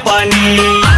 company.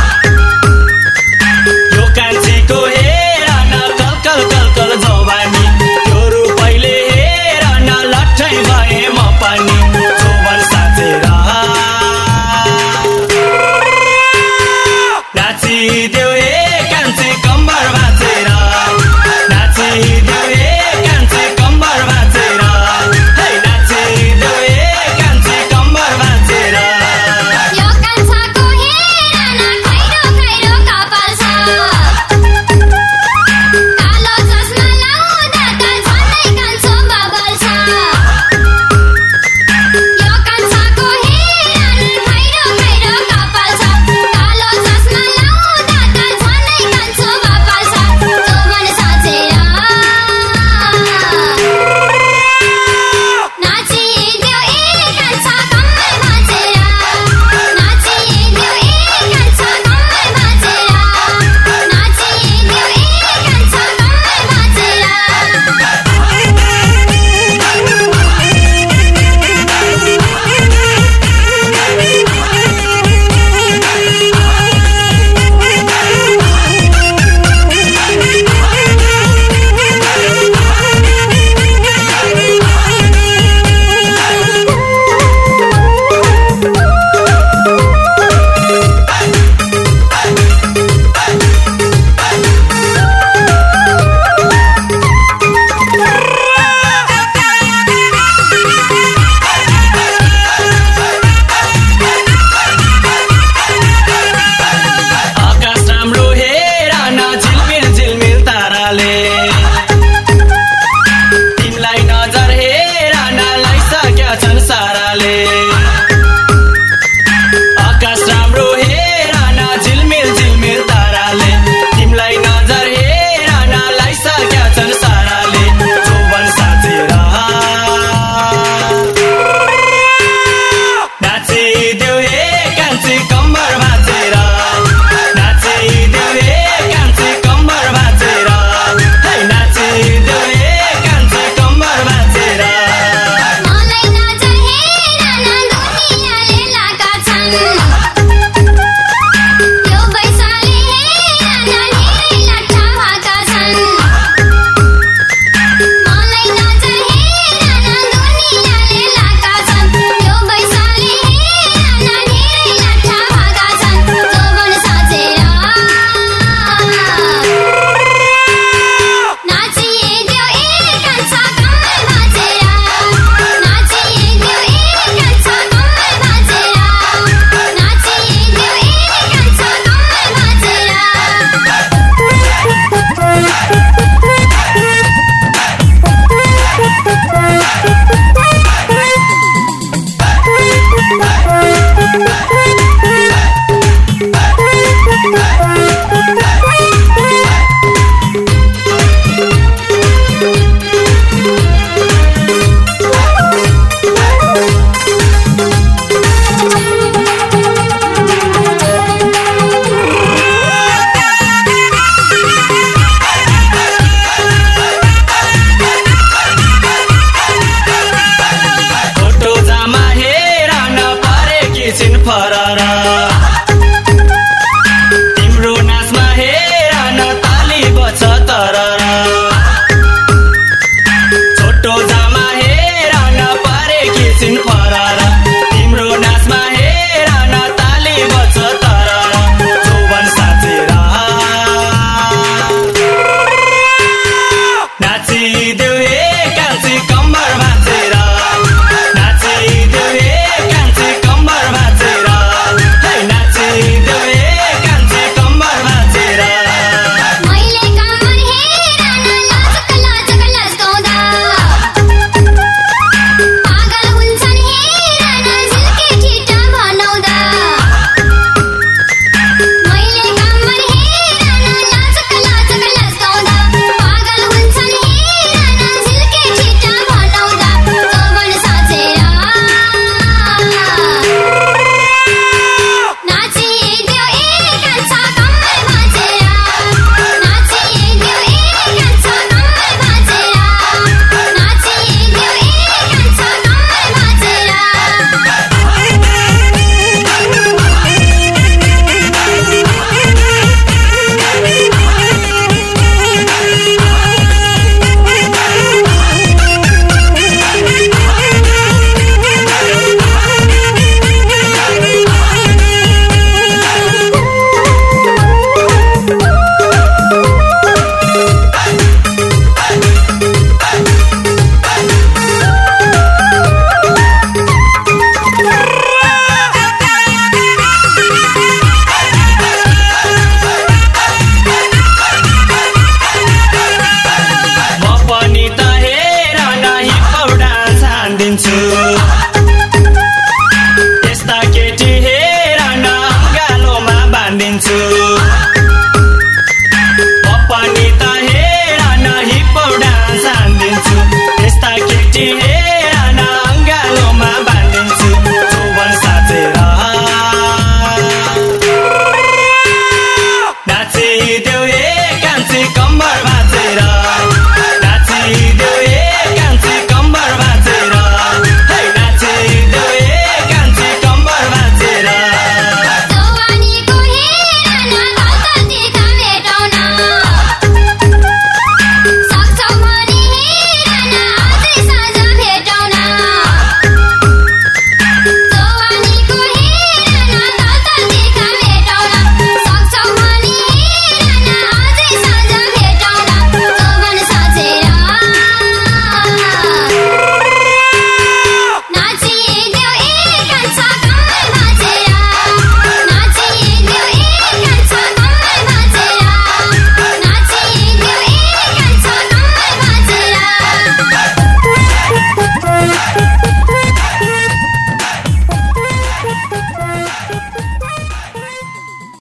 देऊ ए कान्छी कम्बर